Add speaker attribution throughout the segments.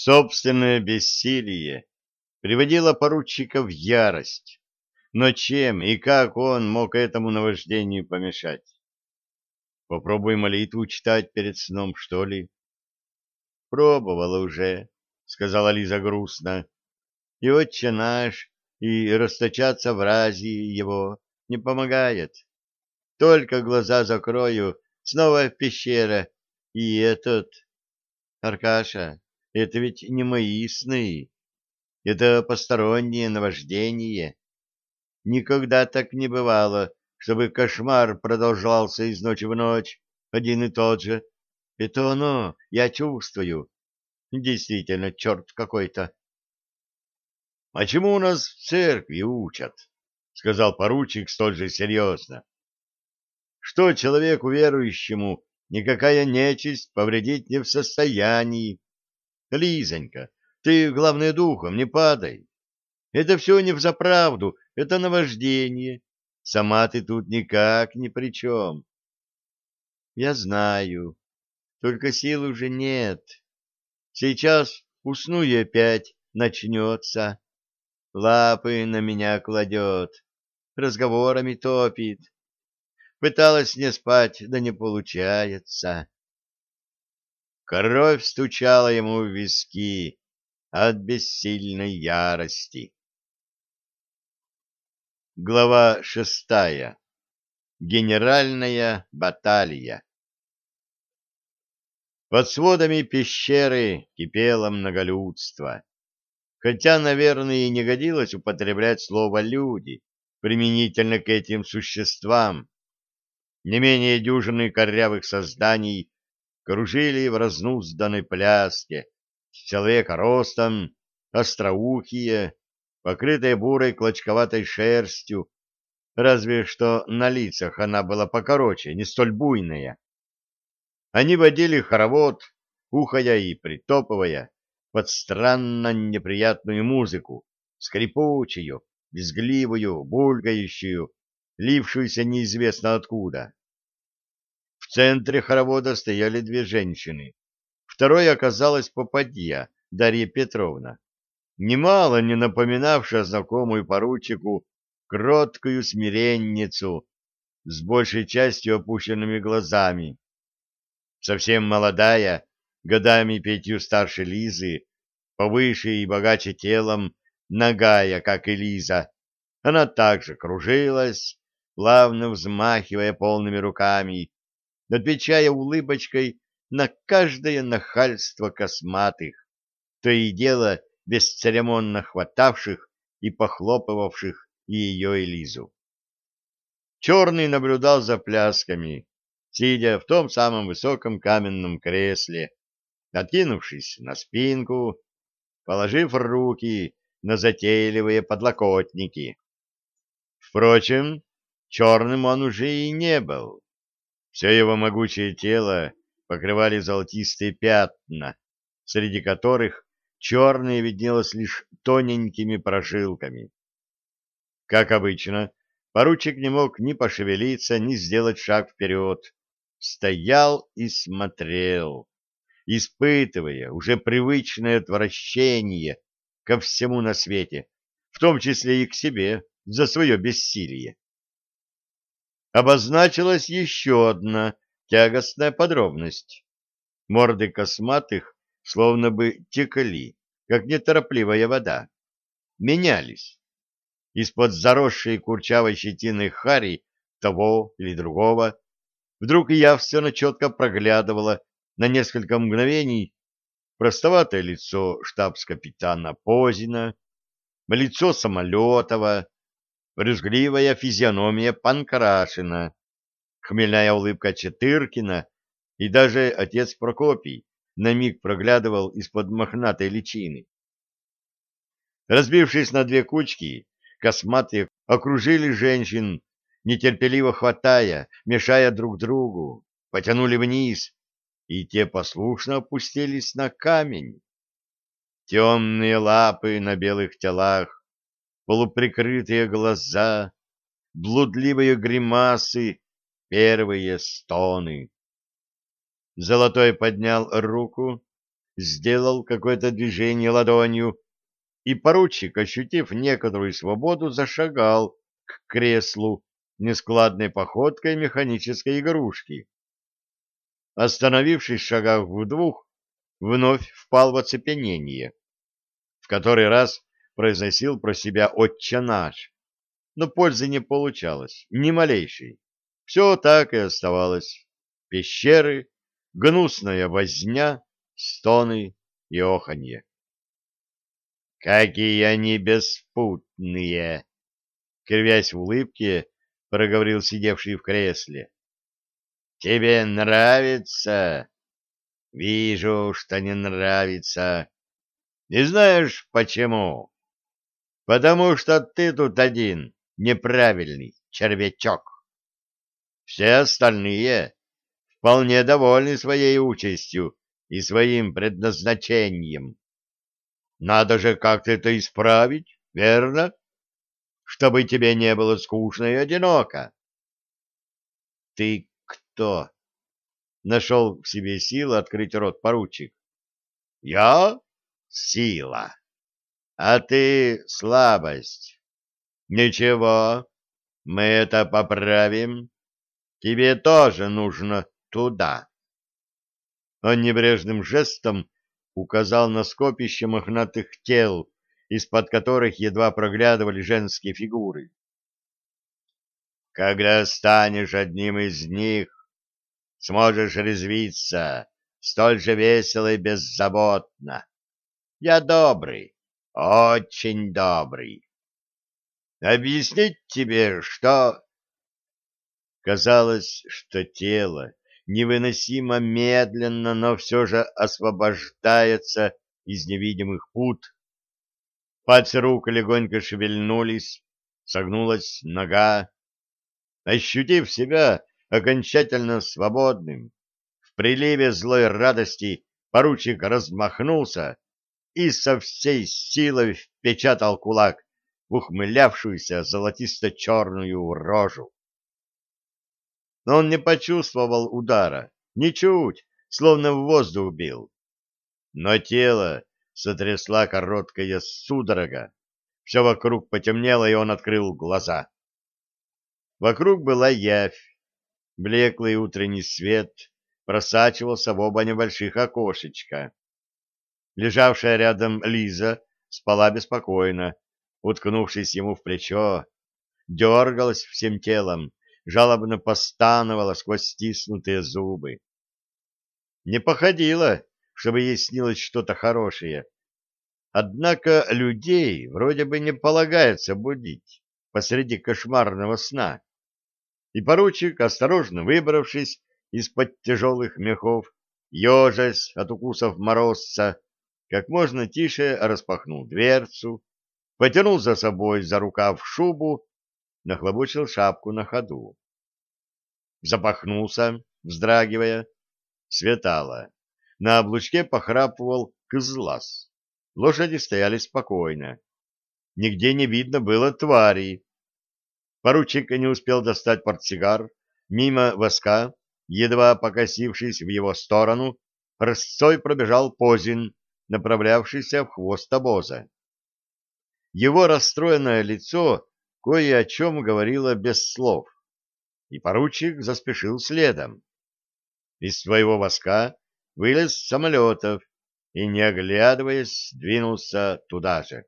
Speaker 1: Собственное бессилие приводило поручика в ярость. Но чем и как он мог этому наваждению помешать? Попробуй молитву читать перед сном, что ли? Пробовала уже, сказала Лиза грустно. И отче наш, и расточаться в разе его не помогает. Только глаза закрою, снова пещера, и этот... Аркаша, это ведь не мои сны. Это постороннее наваждение. Никогда так не бывало, чтобы кошмар продолжался из ночи в ночь, один и тот же. Это оно, я чувствую. Действительно, черт какой-то. — А чему у нас в церкви учат? — сказал поручик столь же серьезно. — Что человеку верующему никакая нечисть повредить не в состоянии. Лизонька, ты, главное, духом не падай. Это все не взаправду, это наваждение. Сама ты тут никак ни при чем. Я знаю, только сил уже нет. Сейчас усну и опять начнется. Лапы на меня кладет, разговорами топит. Пыталась не спать, да не получается. Кровь стучала ему в виски от бессильной ярости. Глава шестая. Генеральная баталия. Под сводами пещеры кипело многолюдство. Хотя, наверное, и не годилось употреблять слово «люди» применительно к этим существам. Не менее дюжины корявых созданий кружили в разнузданной пляске, с человека ростом, остроухие, покрытые бурой клочковатой шерстью, разве что на лицах она была покороче, не столь буйная. Они водили хоровод, ухая и притопывая, под странно неприятную музыку, скрипучую, визгливую, булькающую, лившуюся неизвестно откуда. Центре хоровода стояли две женщины. Второй оказалась попадья, Дарья Петровна, немало не напоминавшая знакомую поручику кроткую смиренницу с большей частью опущенными глазами. Совсем молодая, годами пятью старше Лизы, повыше и богаче телом, нагая, как и Лиза, она также кружилась, плавно взмахивая полными руками, отвечая улыбочкой на каждое нахальство косматых, то и дело бесцеремонно хватавших и похлопывавших ее Элизу. Черный наблюдал за плясками, сидя в том самом высоком каменном кресле, откинувшись на спинку, положив руки на затейливые подлокотники. Впрочем, черным он уже и не был. Все его могучее тело покрывали золотистые пятна, среди которых черное виднелось лишь тоненькими прожилками. Как обычно, поручик не мог ни пошевелиться, ни сделать шаг вперед. Стоял и смотрел, испытывая уже привычное отвращение ко всему на свете, в том числе и к себе, за свое бессилие. Обозначилась еще одна тягостная подробность. Морды косматых словно бы текли, как неторопливая вода, менялись. Из-под заросшей курчавой щетиной хари того или другого, вдруг явственно четко проглядывало на несколько мгновений простоватое лицо штабс-капитана Позина, лицо Самолетова, брюзгливая физиономия Панкрашина, хмельная улыбка Четыркина и даже отец Прокопий на миг проглядывал из-под мохнатой личины. Разбившись на две кучки, косматые окружили женщин, нетерпеливо хватая, мешая друг другу, потянули вниз, и те послушно опустились на камень. Темные лапы на белых телах, полуприкрытые глаза, блудливые гримасы, первые стоны. Золотой поднял руку, сделал какое-то движение ладонью, и поручик, ощутив некоторую свободу, зашагал к креслу нескладной походкой механической игрушки. Остановившись в шагах в двух, вновь впал в оцепенение, в который раз произносил про себя «Отче наш», но пользы не получалось, ни малейшей. Все так и оставалось. Пещеры, гнусная возня, стоны и оханье. «Какие они беспутные!» Кривясь в улыбке, проговорил сидевший в кресле. «Тебе нравится?» «Вижу, что не нравится. Не знаешь, почему?» «Потому что ты тут один, неправильный червячок. Все остальные вполне довольны своей участью и своим предназначением. Надо же как-то это исправить, верно? Чтобы тебе не было скучно и одиноко. Ты кто? Нашел в себе силы открыть рот поручик. Я сила, а ты слабость. Ничего, мы это поправим. Тебе тоже нужно туда. Он небрежным жестом указал на скопище мохнатых тел, из-под которых едва проглядывали женские фигуры. Когда станешь одним из них, сможешь резвиться столь же весело и беззаботно. Я добрый, очень добрый. Объяснить тебе, что... Казалось, что тело невыносимо медленно, но все же освобождается из невидимых пут. Пальцы рук легонько шевельнулись, согнулась нога. Ощутив себя окончательно свободным, в приливе злой радости поручик размахнулся и со всей силой впечатал кулак в ухмылявшуюся золотисто-черную рожу но он не почувствовал удара, ничуть, словно в воздух бил. Но тело сотрясла короткая судорога, все вокруг потемнело, и он открыл глаза. Вокруг была явь, блеклый утренний свет просачивался в оба небольших окошечка. Лежавшая рядом Лиза спала беспокойно, уткнувшись ему в плечо, дергалась всем телом, жалобно постановала сквозь стиснутые зубы. Не походило, чтобы ей снилось что-то хорошее. Однако людей вроде бы не полагается будить посреди кошмарного сна. И поручик, осторожно выбравшись из-под тяжелых мехов, ежась от укусов морозца, как можно тише распахнул дверцу, потянул за собой за рукав шубу нахлобучил шапку на ходу. Запахнулся, вздрагивая. Светало. На облучке похрапывал кызлас. Лошади стояли спокойно. Нигде не видно было твари. Поручик не успел достать портсигар. Мимо воска, едва покосившись в его сторону, рысцой пробежал Позин, направлявшийся в хвост обоза. Его расстроенное лицо кое о чем говорила без слов, и поручик заспешил следом. Из своего воска вылез самолетов и, не оглядываясь, двинулся туда же.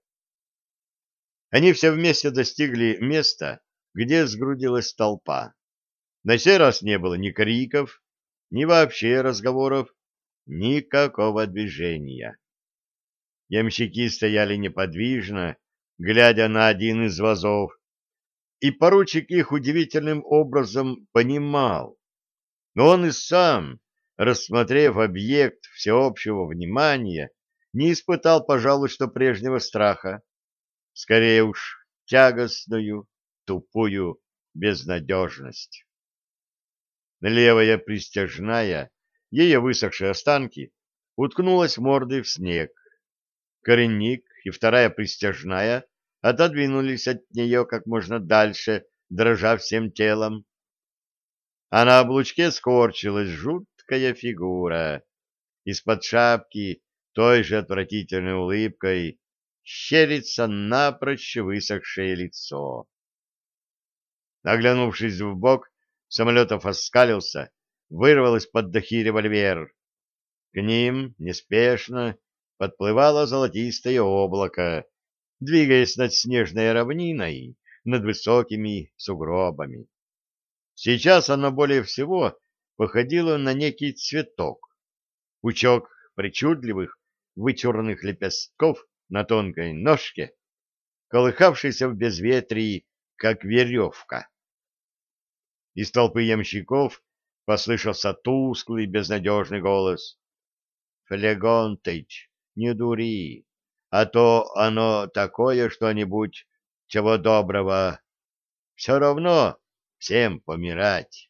Speaker 1: Они все вместе достигли места, где сгрудилась толпа. На сей раз не было ни криков, ни вообще разговоров, никакого движения. Ямщики стояли неподвижно, глядя на один из вазов, и поручик их удивительным образом понимал. Но он и сам, рассмотрев объект всеобщего внимания, не испытал, пожалуй, что прежнего страха, скорее уж тягостную, тупую безнадежность. Левая пристяжная, ее высохшие останки, уткнулась мордой в снег. Коренник и вторая пристяжная отодвинулись от нее как можно дальше, дрожа всем телом. А на облучке скорчилась жуткая фигура. Из-под шапки той же отвратительной улыбкой щерится напрочь высохшее лицо. Оглянувшись в бок, Самолетов оскалился, вырвал из-под дахи револьвер. К ним, неспешно, подплывало золотистое облако, двигаясь над снежной равниной, над высокими сугробами. Сейчас оно более всего походило на некий цветок. Пучок причудливых, вычурных лепестков на тонкой ножке, колыхавшийся в безветрии, как веревка. Из толпы ямщиков послышался тусклый, безнадежный голос. — Флегонтыч, не дури, а то оно такое что-нибудь, чего доброго. Все равно всем помирать.